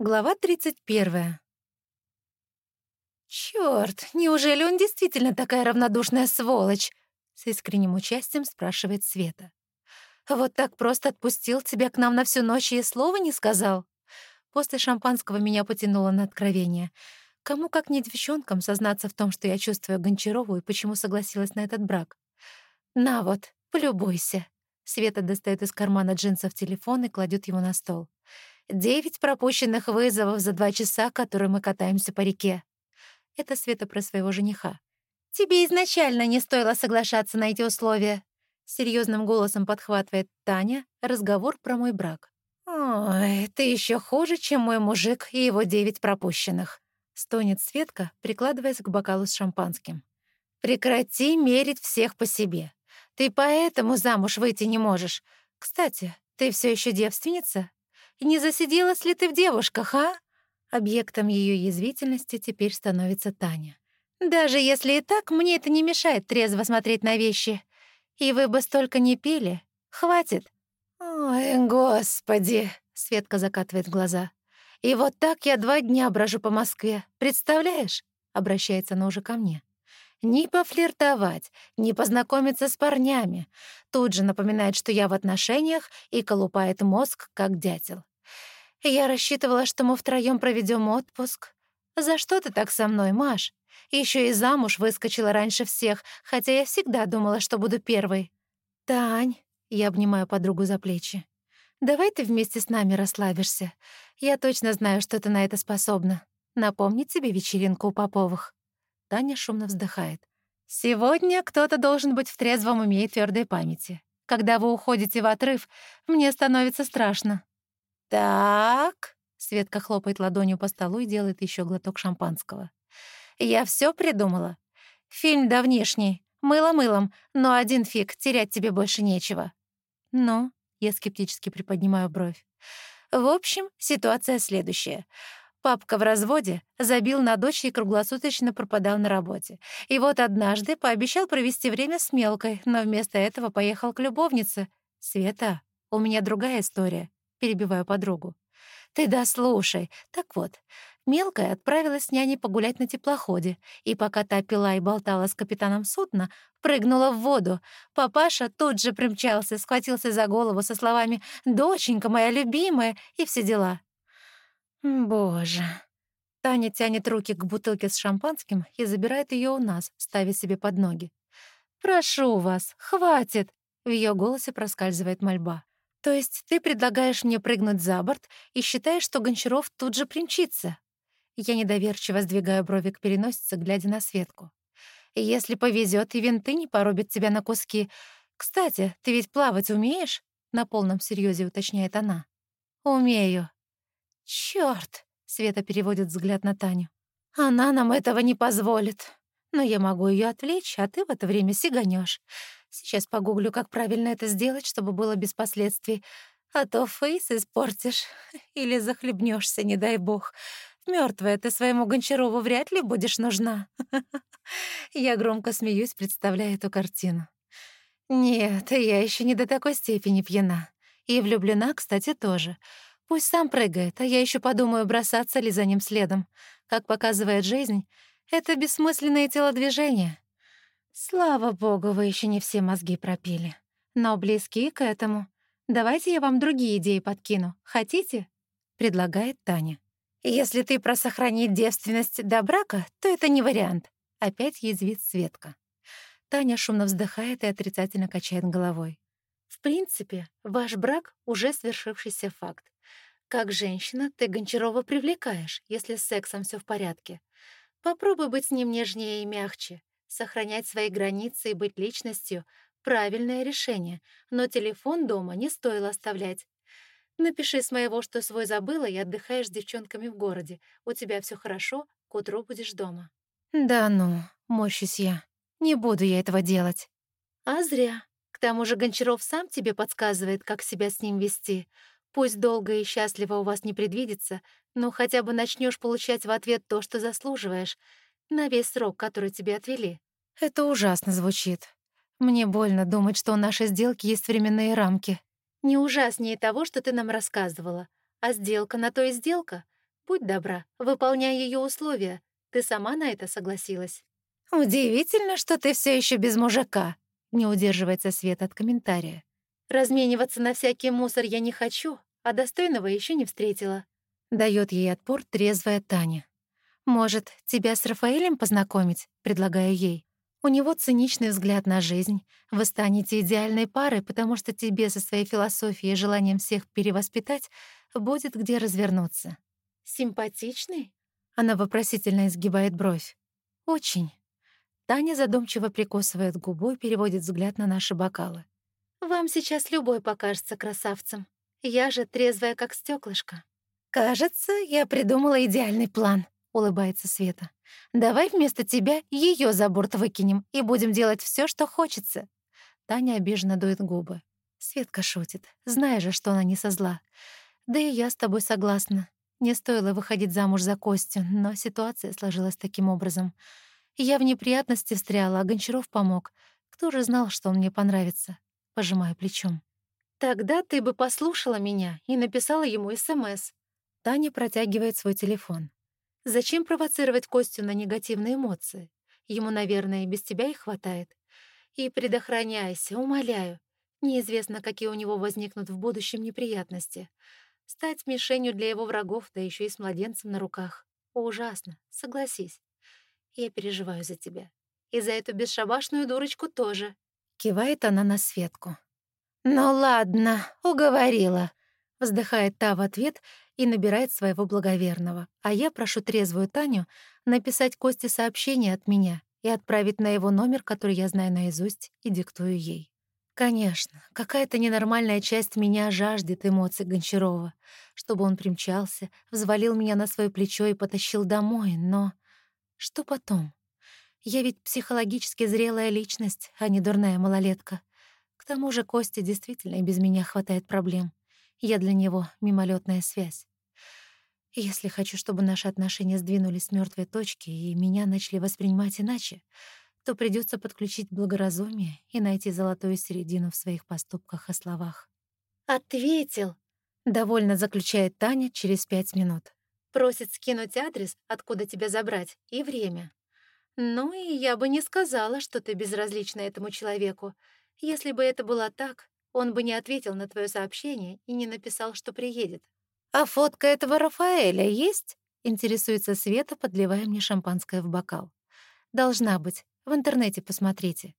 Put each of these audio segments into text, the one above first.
Глава 31. «Чёрт, неужели он действительно такая равнодушная сволочь?» С искренним участием спрашивает Света. «Вот так просто отпустил тебя к нам на всю ночь и слова не сказал?» После шампанского меня потянуло на откровение. Кому, как не девчонкам, сознаться в том, что я чувствую Гончарову и почему согласилась на этот брак? «На вот, полюбуйся». Света достает из кармана джинсов телефон и кладет его на стол. Девять пропущенных вызовов за два часа, которые мы катаемся по реке. Это Света про своего жениха. Тебе изначально не стоило соглашаться на эти условия. Серьезным голосом подхватывает Таня разговор про мой брак. «Ой, ты еще хуже, чем мой мужик и его девять пропущенных», — стонет Светка, прикладываясь к бокалу с шампанским. «Прекрати мерить всех по себе. Ты поэтому замуж выйти не можешь. Кстати, ты все еще девственница?» Не засиделась ли ты в девушках, а?» Объектом ее язвительности теперь становится Таня. «Даже если и так, мне это не мешает трезво смотреть на вещи. И вы бы столько не пили. Хватит». «Ой, господи!» — Светка закатывает глаза. «И вот так я два дня брожу по Москве. Представляешь?» — обращается она уже ко мне. Ни пофлиртовать, ни познакомиться с парнями. Тут же напоминает, что я в отношениях и колупает мозг, как дятел. Я рассчитывала, что мы втроем проведем отпуск. За что ты так со мной, Маш? Еще и замуж выскочила раньше всех, хотя я всегда думала, что буду первой. Тань, я обнимаю подругу за плечи. Давай ты вместе с нами расслабишься. Я точно знаю, что ты на это способна. Напомнить тебе вечеринку у Поповых. Таня шумно вздыхает. «Сегодня кто-то должен быть в трезвом уме и твердой памяти. Когда вы уходите в отрыв, мне становится страшно». «Так...» — Светка хлопает ладонью по столу и делает еще глоток шампанского. «Я все придумала. Фильм давнишний, мыло мылом, но один фиг, терять тебе больше нечего». «Ну?» — я скептически приподнимаю бровь. «В общем, ситуация следующая. Папка в разводе, забил на дочь и круглосуточно пропадал на работе. И вот однажды пообещал провести время с мелкой, но вместо этого поехал к любовнице. «Света, у меня другая история», — перебиваю подругу. «Ты дослушай. Так вот, мелкая отправилась с няней погулять на теплоходе, и пока та пила и болтала с капитаном судна, прыгнула в воду. Папаша тут же примчался, схватился за голову со словами «Доченька моя любимая» и все дела. Боже. Таня тянет руки к бутылке с шампанским и забирает ее у нас, ставя себе под ноги. «Прошу вас, хватит!» В ее голосе проскальзывает мольба. «То есть ты предлагаешь мне прыгнуть за борт и считаешь, что Гончаров тут же примчится?» Я недоверчиво сдвигаю брови к переносице, глядя на Светку. «Если повезет и винты не порубят тебя на куски. Кстати, ты ведь плавать умеешь?» На полном серьезе уточняет она. «Умею», Черт! Света переводит взгляд на Таню. «Она нам этого не позволит. Но я могу ее отвлечь, а ты в это время сиганешь. Сейчас погуглю, как правильно это сделать, чтобы было без последствий. А то фейс испортишь или захлебнешься, не дай бог. Мертвая ты своему Гончарову вряд ли будешь нужна». Я громко смеюсь, представляя эту картину. Нет, я еще не до такой степени пьяна. И влюблена, кстати, тоже. Пусть сам прыгает, а я еще подумаю, бросаться ли за ним следом. Как показывает жизнь, это бессмысленное телодвижение. Слава богу, вы еще не все мозги пропили. Но близки к этому. Давайте я вам другие идеи подкину. Хотите? Предлагает Таня. Если ты про сохранить девственность до брака, то это не вариант. Опять язвит Светка. Таня шумно вздыхает и отрицательно качает головой. В принципе, ваш брак — уже свершившийся факт. Как женщина ты Гончарова привлекаешь, если с сексом все в порядке. Попробуй быть с ним нежнее и мягче. Сохранять свои границы и быть личностью — правильное решение, но телефон дома не стоило оставлять. Напиши с моего, что свой забыла, и отдыхаешь с девчонками в городе. У тебя все хорошо, к утру будешь дома. Да ну, морщусь я. Не буду я этого делать. А зря. К тому же Гончаров сам тебе подсказывает, как себя с ним вести. Пусть долго и счастливо у вас не предвидится, но хотя бы начнешь получать в ответ то, что заслуживаешь, на весь срок, который тебе отвели. Это ужасно звучит. Мне больно думать, что у нашей сделки есть временные рамки. Не ужаснее того, что ты нам рассказывала. А сделка на то и сделка. Будь добра, выполняй ее условия. Ты сама на это согласилась. Удивительно, что ты все еще без мужика. Не удерживается Свет от комментария. Размениваться на всякий мусор я не хочу, а достойного еще не встретила. Дает ей отпор трезвая Таня. «Может, тебя с Рафаэлем познакомить?» — предлагаю ей. У него циничный взгляд на жизнь. Вы станете идеальной парой, потому что тебе со своей философией и желанием всех перевоспитать будет где развернуться. «Симпатичный?» Она вопросительно изгибает бровь. «Очень». Таня задумчиво прикусывает губу и переводит взгляд на наши бокалы. «Вам сейчас любой покажется красавцем. Я же трезвая, как стеклышко. «Кажется, я придумала идеальный план», — улыбается Света. «Давай вместо тебя ее за борт выкинем и будем делать все, что хочется». Таня обиженно дует губы. Светка шутит, зная же, что она не со зла. «Да и я с тобой согласна. Не стоило выходить замуж за Костю, но ситуация сложилась таким образом. Я в неприятности встряла, а Гончаров помог. Кто же знал, что он мне понравится?» Пожимаю плечом. «Тогда ты бы послушала меня и написала ему СМС». Таня протягивает свой телефон. Зачем провоцировать Костю на негативные эмоции? Ему, наверное, и без тебя их хватает. И предохраняйся, умоляю. Неизвестно, какие у него возникнут в будущем неприятности. Стать мишенью для его врагов, да еще и с младенцем на руках. Ужасно, согласись. Я переживаю за тебя. И за эту бесшабашную дурочку тоже. Кивает она на Светку. «Ну ладно, уговорила», — вздыхает та в ответ и набирает своего благоверного. А я прошу трезвую Таню написать Косте сообщение от меня и отправить на его номер, который я знаю наизусть, и диктую ей. Конечно, какая-то ненормальная часть меня жаждет эмоций Гончарова, чтобы он примчался, взвалил меня на свое плечо и потащил домой, но что потом? Я ведь психологически зрелая личность, а не дурная малолетка. К тому же Косте действительно и без меня хватает проблем. Я для него мимолетная связь. Если хочу, чтобы наши отношения сдвинулись с мертвой точки и меня начали воспринимать иначе, то придется подключить благоразумие и найти золотую середину в своих поступках и словах. «Ответил!» — довольно заключает Таня через пять минут. Просит скинуть адрес, откуда тебя забрать, и время. Ну и я бы не сказала, что ты безразлична этому человеку. Если бы это было так, он бы не ответил на твое сообщение и не написал, что приедет. «А фотка этого Рафаэля есть?» — интересуется Света, подливая мне шампанское в бокал. «Должна быть. В интернете посмотрите».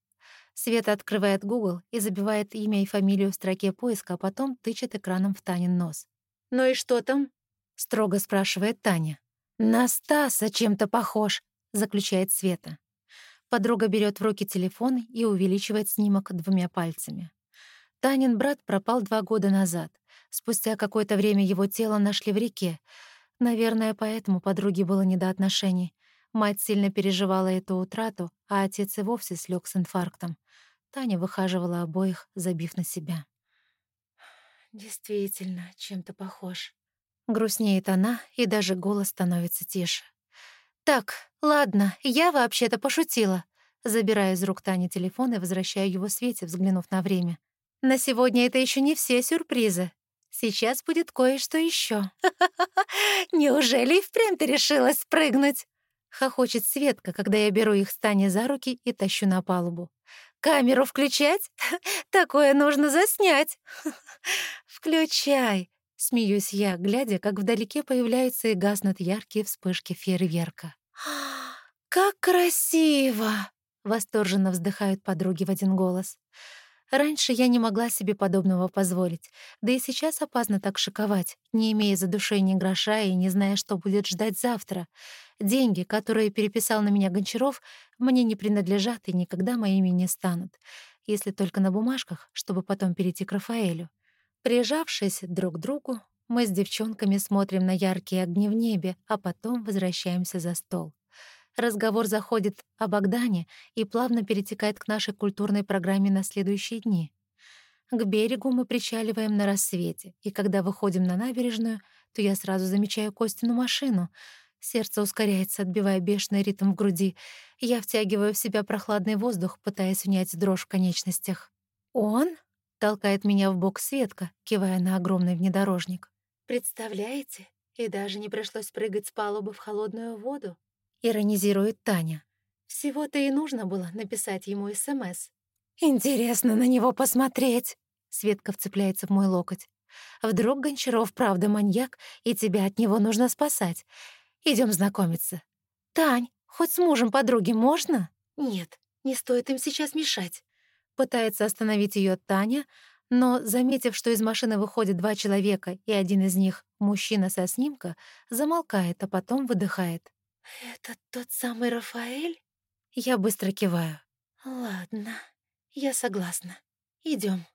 Света открывает Google и забивает имя и фамилию в строке поиска, а потом тычет экраном в Танин нос. «Ну и что там?» — строго спрашивает Таня. «На Стаса чем-то похож», — заключает Света. Подруга берет в руки телефон и увеличивает снимок двумя пальцами. Танин брат пропал два года назад. Спустя какое-то время его тело нашли в реке. Наверное, поэтому подруге было не до отношений. Мать сильно переживала эту утрату, а отец и вовсе слег с инфарктом. Таня выхаживала обоих, забив на себя. «Действительно, чем-то похож». Грустнеет она, и даже голос становится тише. «Так, ладно, я вообще-то пошутила». Забираю из рук Тани телефон и возвращаю его Свете, взглянув на время. «На сегодня это еще не все сюрпризы. Сейчас будет кое-что еще. Неужели и впрямь ты решилась спрыгнуть?» Хохочет Светка, когда я беру их с Таней за руки и тащу на палубу. «Камеру включать? Такое нужно заснять!» «Включай!» — смеюсь я, глядя, как вдалеке появляются и гаснут яркие вспышки фейерверка. «Как красиво!» — восторженно вздыхают подруги в один голос. Раньше я не могла себе подобного позволить, да и сейчас опасно так шиковать, не имея за душой ни гроша и не зная, что будет ждать завтра. Деньги, которые переписал на меня Гончаров, мне не принадлежат и никогда моими не станут, если только на бумажках, чтобы потом перейти к Рафаэлю. Прижавшись друг к другу, мы с девчонками смотрим на яркие огни в небе, а потом возвращаемся за стол. Разговор заходит о Богдане и плавно перетекает к нашей культурной программе на следующие дни. К берегу мы причаливаем на рассвете, и когда выходим на набережную, то я сразу замечаю Костину машину. Сердце ускоряется, отбивая бешеный ритм в груди. Я втягиваю в себя прохладный воздух, пытаясь унять дрожь в конечностях. «Он?» — толкает меня в бок Светка, кивая на огромный внедорожник. «Представляете, И даже не пришлось прыгать с палубы в холодную воду, иронизирует Таня. Всего-то и нужно было написать ему СМС. Интересно на него посмотреть. Светка вцепляется в мой локоть. Вдруг Гончаров правда маньяк, и тебя от него нужно спасать. Идем знакомиться. Тань, хоть с мужем подруги можно? Нет, не стоит им сейчас мешать. Пытается остановить ее Таня, но, заметив, что из машины выходят два человека, и один из них — мужчина со снимка, замолкает, а потом выдыхает. «Это тот самый Рафаэль?» Я быстро киваю. «Ладно, я согласна. Идем.